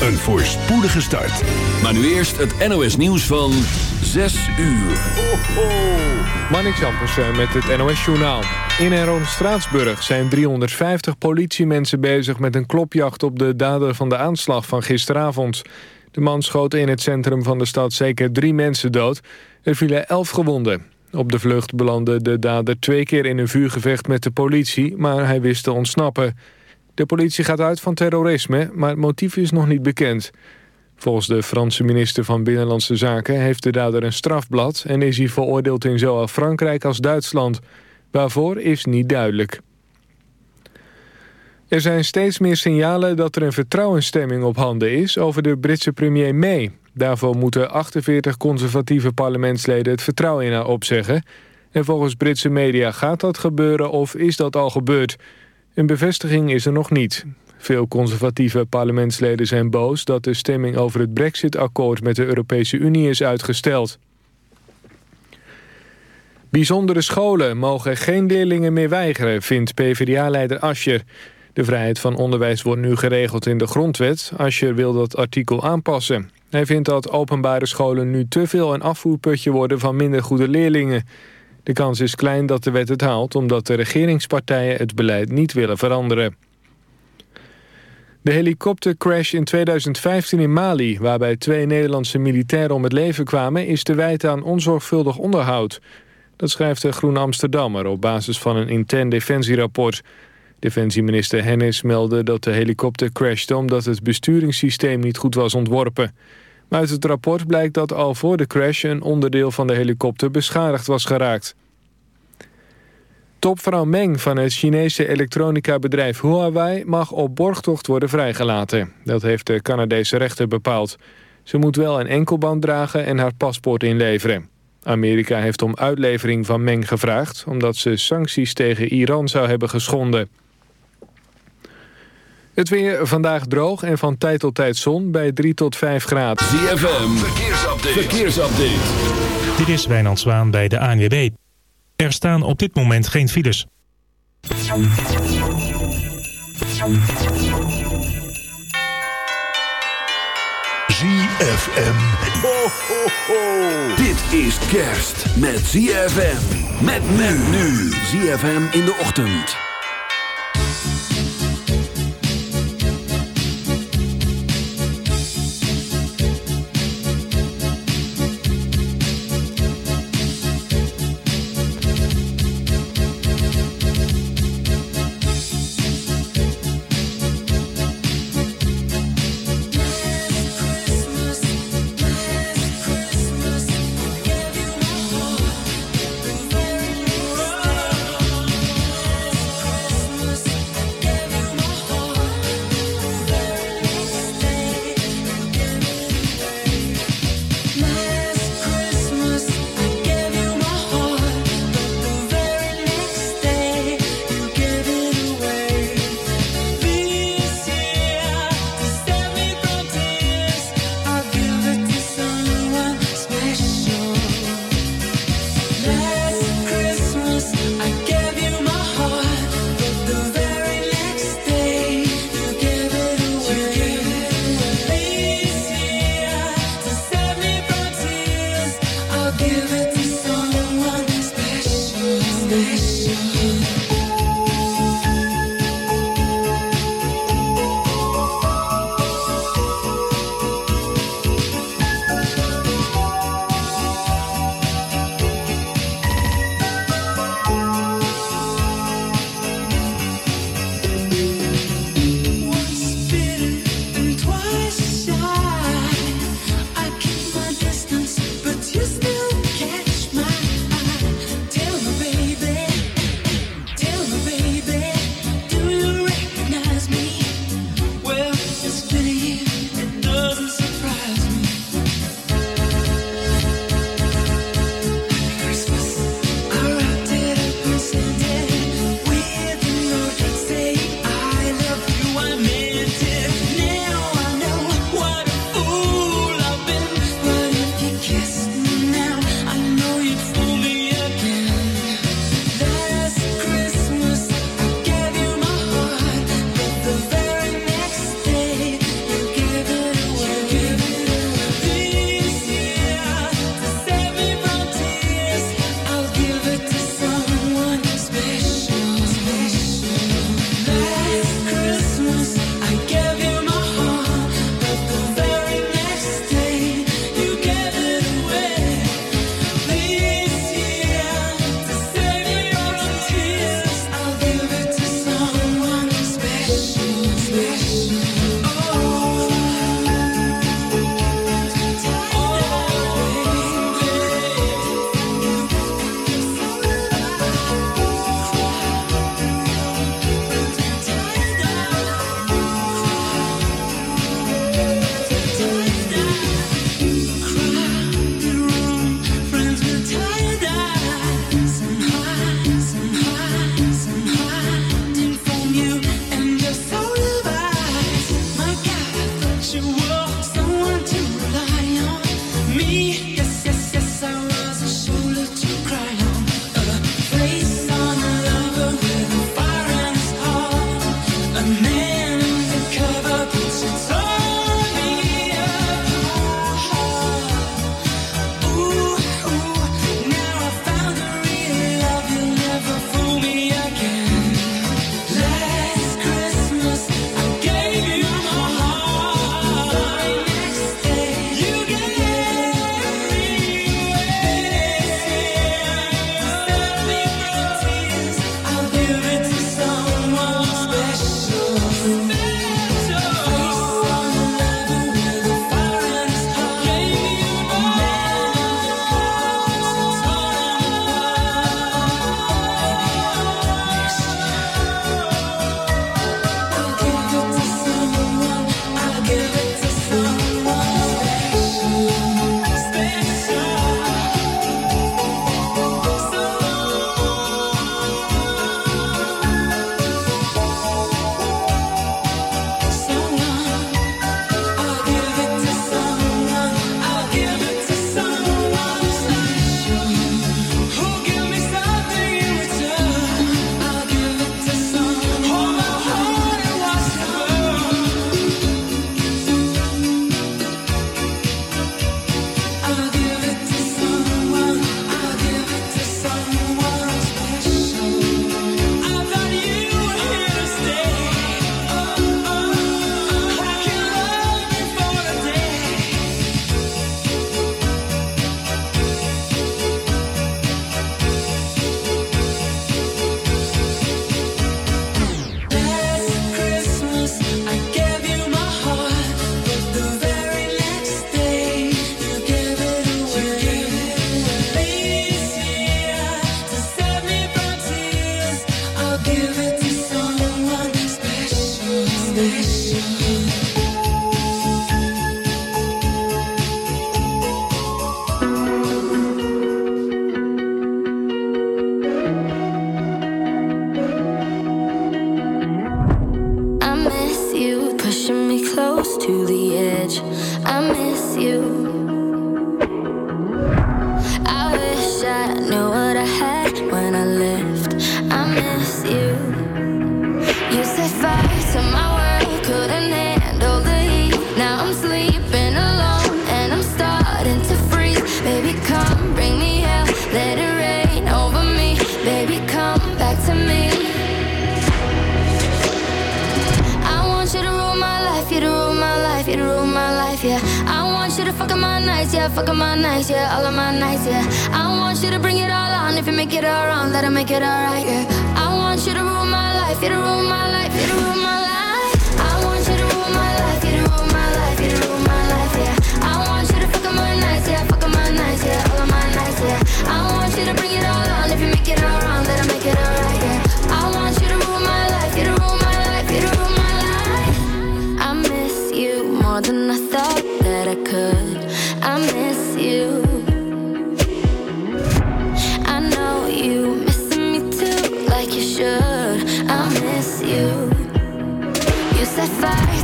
een voorspoedige start. Maar nu eerst het NOS nieuws van 6 uur. Ho, ho. Met het NOS Journaal. In en rond Straatsburg zijn 350 politiemensen bezig met een klopjacht op de dader van de aanslag van gisteravond. De man schoot in het centrum van de stad zeker drie mensen dood. Er vielen elf gewonden. Op de vlucht belandde de dader twee keer in een vuurgevecht met de politie, maar hij wist te ontsnappen. De politie gaat uit van terrorisme, maar het motief is nog niet bekend. Volgens de Franse minister van Binnenlandse Zaken heeft de dader een strafblad... en is hij veroordeeld in zowel Frankrijk als Duitsland. Waarvoor is niet duidelijk. Er zijn steeds meer signalen dat er een vertrouwensstemming op handen is... over de Britse premier May. Daarvoor moeten 48 conservatieve parlementsleden het vertrouwen in haar opzeggen. En volgens Britse media gaat dat gebeuren of is dat al gebeurd... Een bevestiging is er nog niet. Veel conservatieve parlementsleden zijn boos dat de stemming over het brexit-akkoord met de Europese Unie is uitgesteld. Bijzondere scholen mogen geen leerlingen meer weigeren, vindt PvdA-leider Ascher. De vrijheid van onderwijs wordt nu geregeld in de grondwet. Ascher wil dat artikel aanpassen. Hij vindt dat openbare scholen nu te veel een afvoerputje worden van minder goede leerlingen. De kans is klein dat de wet het haalt... omdat de regeringspartijen het beleid niet willen veranderen. De helikoptercrash in 2015 in Mali... waarbij twee Nederlandse militairen om het leven kwamen... is te wijten aan onzorgvuldig onderhoud. Dat schrijft de Groen Amsterdammer op basis van een intern defensierapport. Defensieminister Hennis meldde dat de helikopter crashte... omdat het besturingssysteem niet goed was ontworpen... Maar uit het rapport blijkt dat al voor de crash een onderdeel van de helikopter beschadigd was geraakt. Topvrouw Meng van het Chinese elektronica-bedrijf Huawei mag op borgtocht worden vrijgelaten. Dat heeft de Canadese rechter bepaald. Ze moet wel een enkelband dragen en haar paspoort inleveren. Amerika heeft om uitlevering van Meng gevraagd... omdat ze sancties tegen Iran zou hebben geschonden. Het weer vandaag droog en van tijd tot tijd zon bij 3 tot 5 graden. ZFM, verkeersupdate. verkeersupdate. Dit is Wijnand Zwaan bij de ANWB. Er staan op dit moment geen files. ZFM. Ho, ho, ho. Dit is kerst met ZFM. Met men nu. ZFM in de ochtend.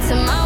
to my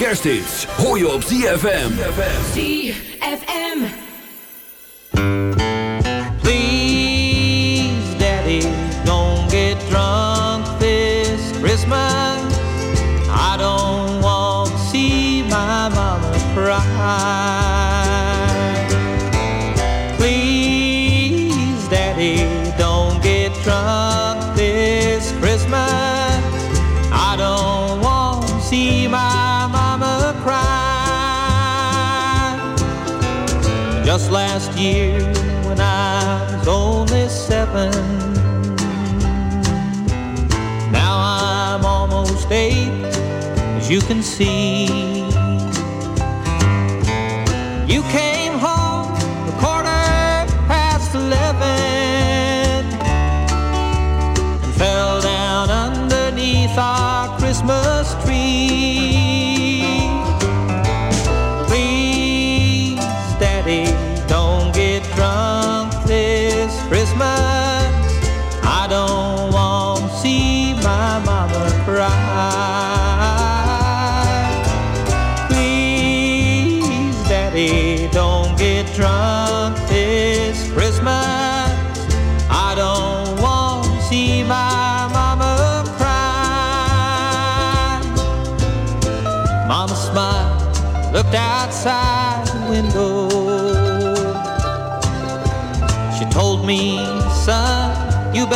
Kersthits hoor je op ZFM. seven. Now I'm almost eight, as you can see.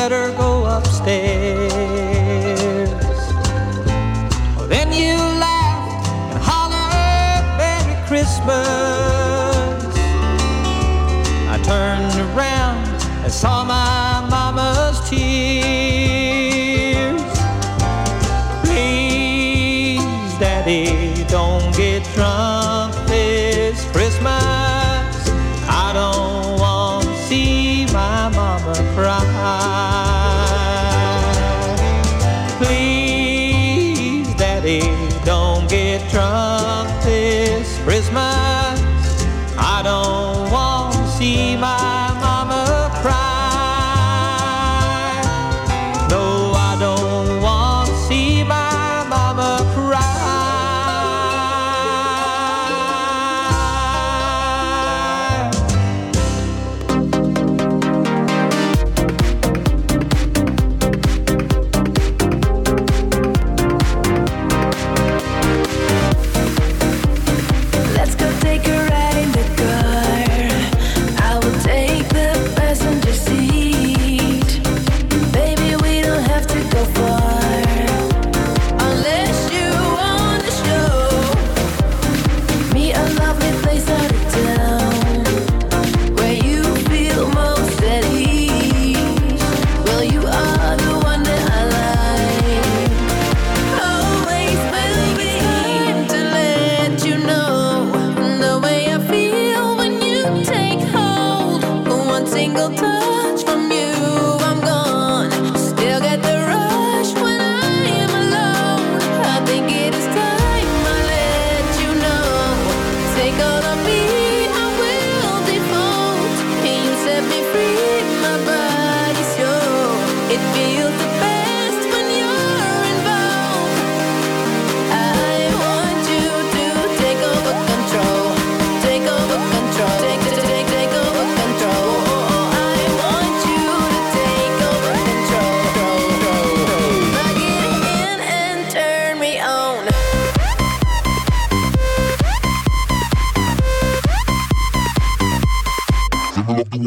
let her go.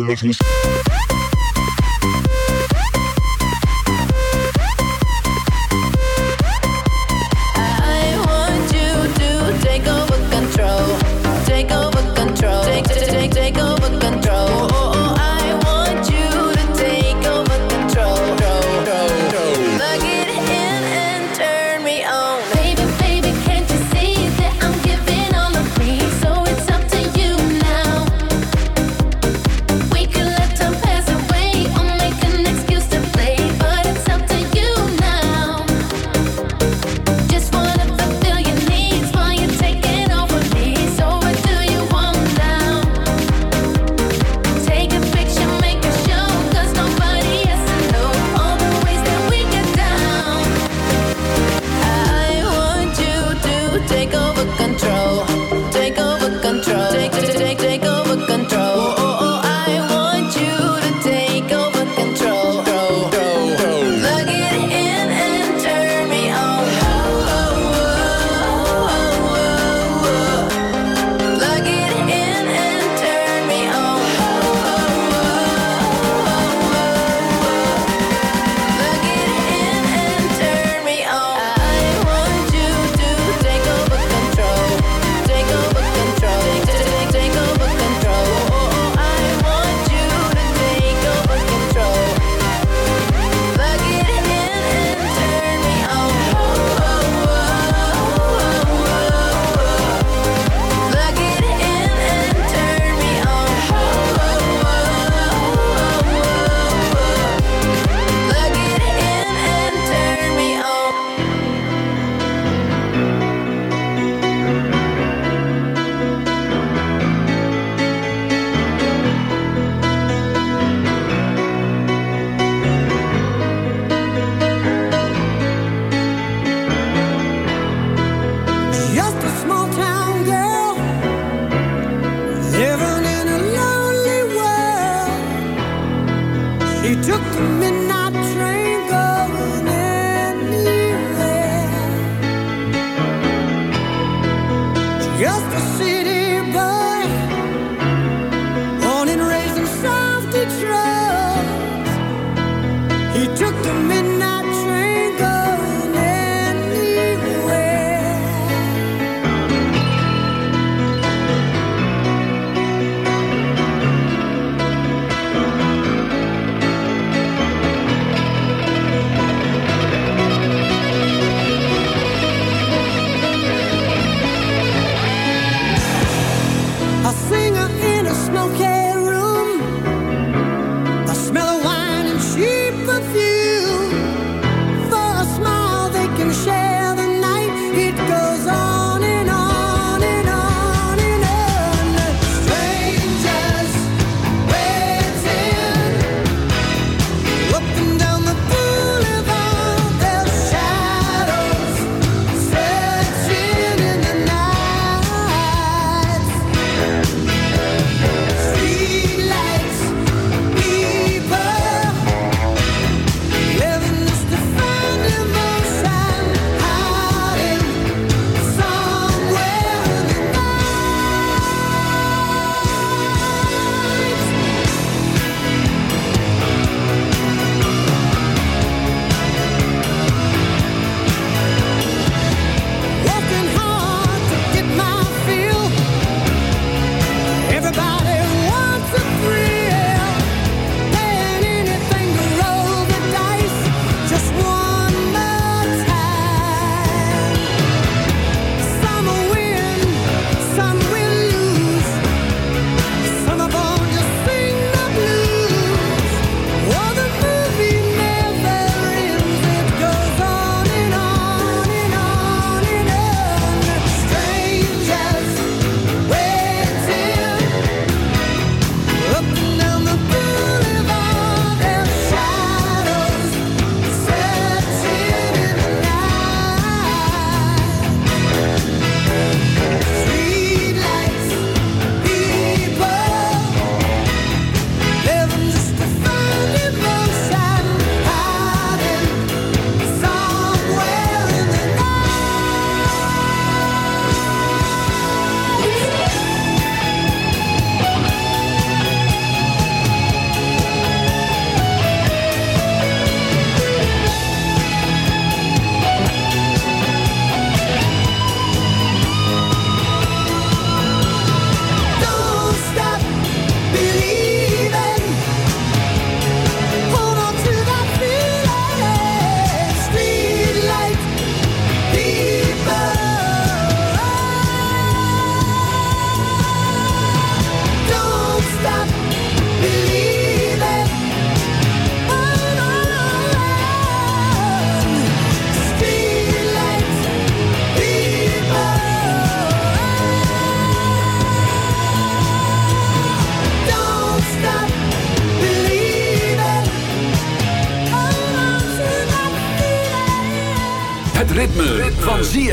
Erasmus.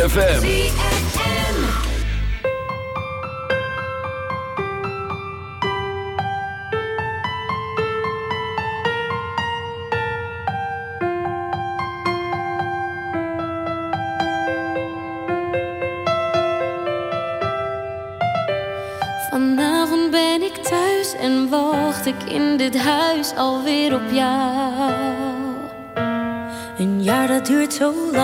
ZFM. Vanavond ben ik thuis en wacht ik in dit huis alweer op jou. Een jaar dat duurt zo lang,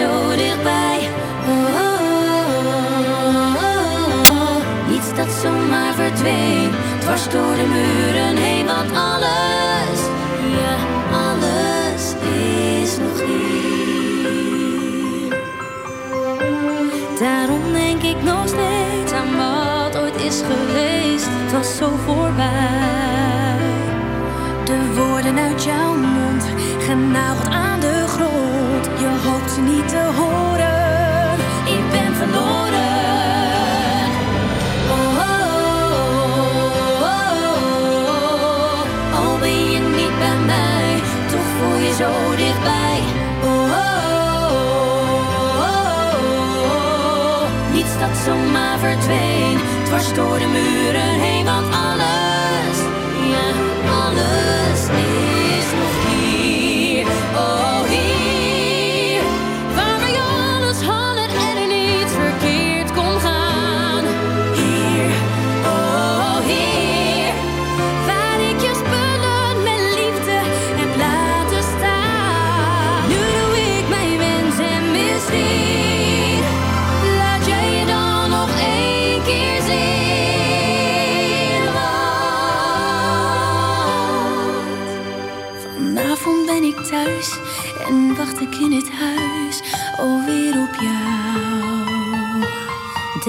Zo dichtbij. Niets dat zomaar verdween, dwars door de muren heen, want alles, ja, alles is nog hier. Daarom denk ik nog steeds aan wat ooit is geweest. Het was zo voorbij. De woorden uit jouw mond, genageld aan de grond. Je hoopt niet te horen. Ik ben verloren. Oh, oh, oh, oh. Al ben je niet bij mij, toch voel je zo dichtbij. Oh. Niets dat zomaar verdween, dwars door de muren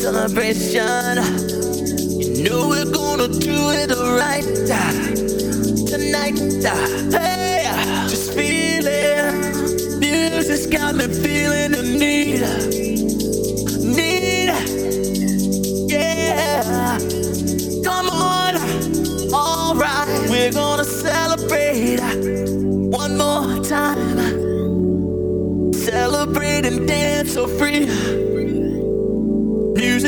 Celebration. You know we're gonna do it right tonight. Hey, just feel it. Music's got me feeling the need. Need. Yeah. Come on. Alright. We're gonna celebrate one more time. Celebrate and dance so free.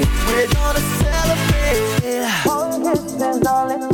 We're gonna celebrate. One kiss is all it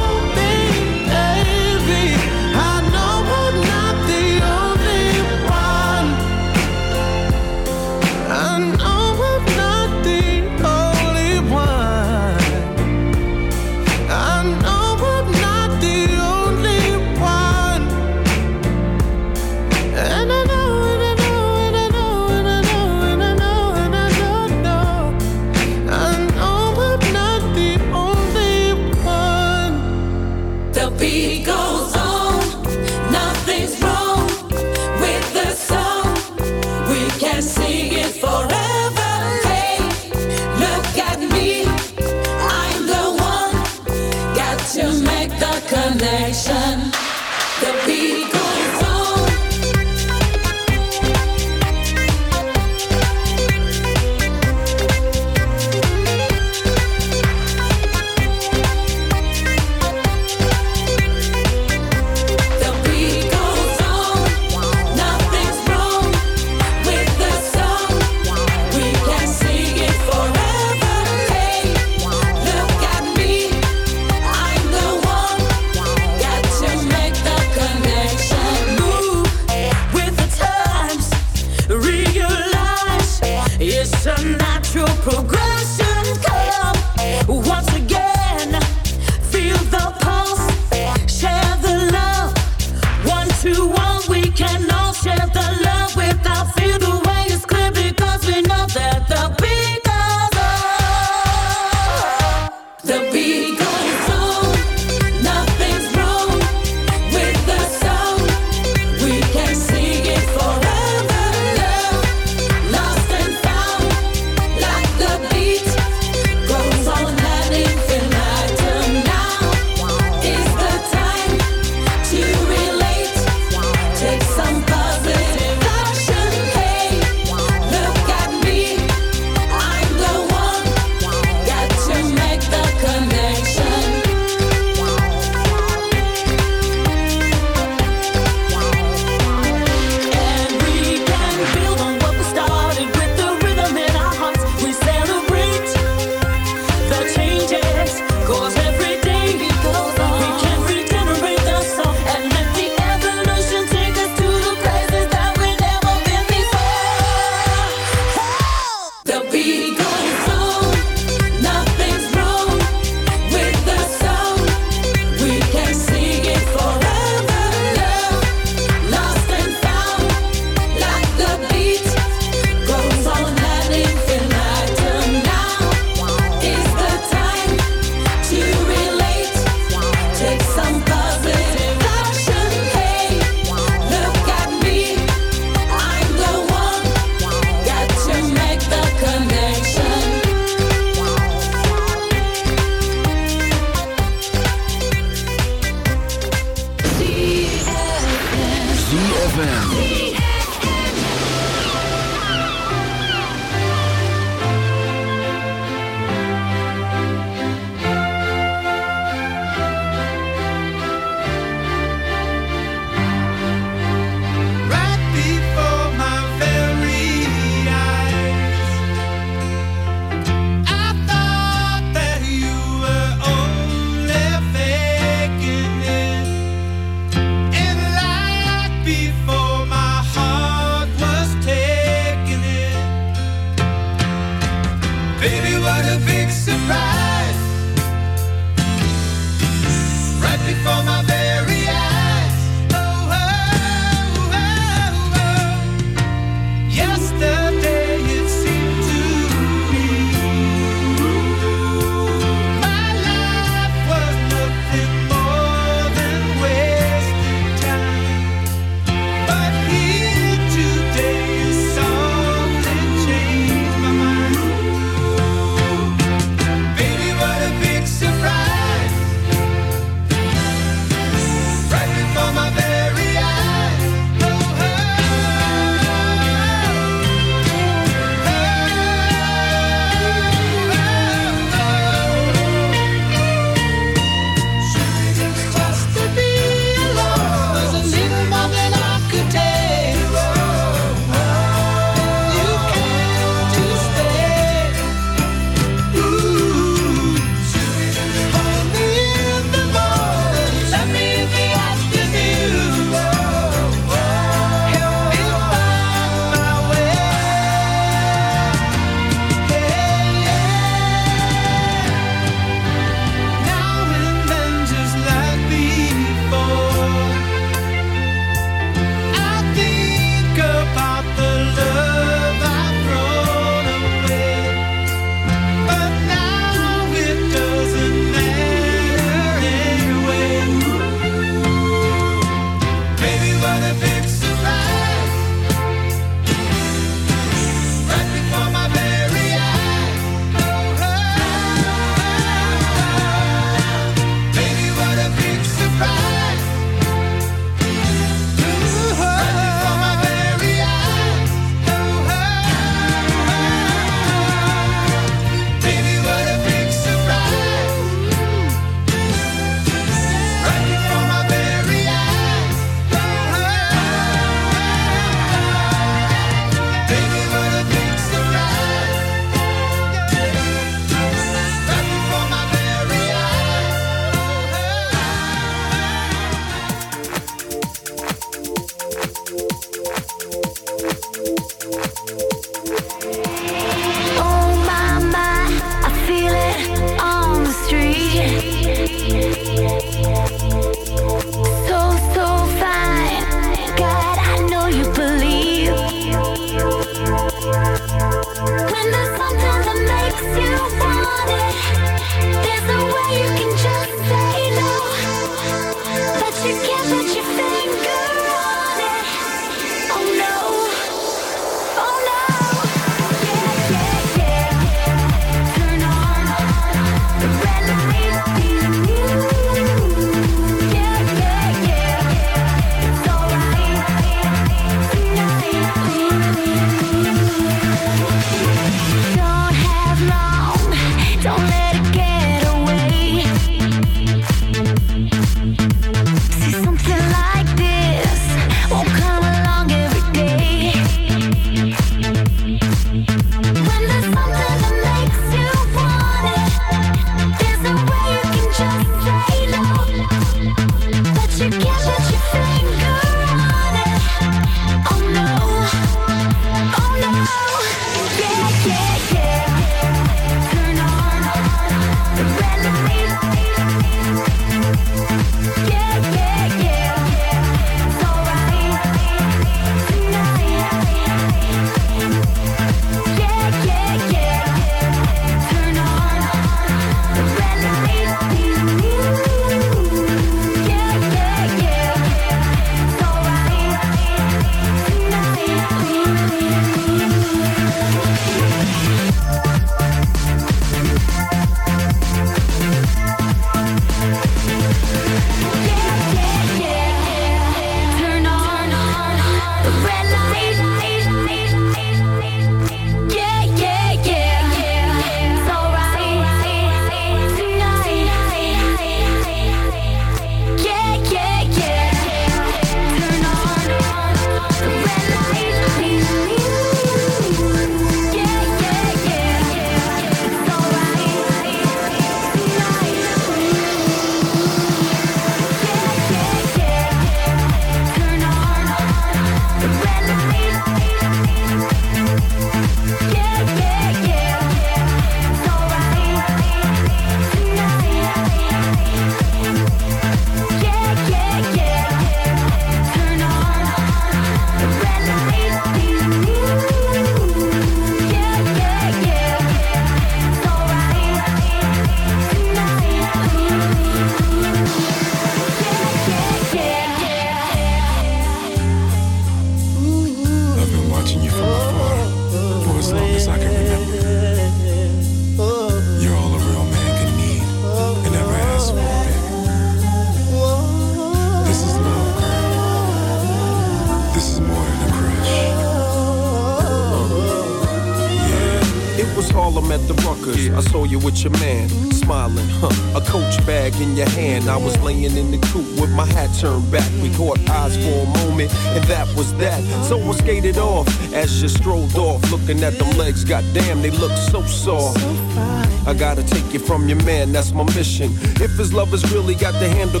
Je your man, that's my mission. If his love is really got the handle.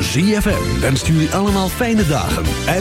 ZFM wenst jullie allemaal fijne dagen en...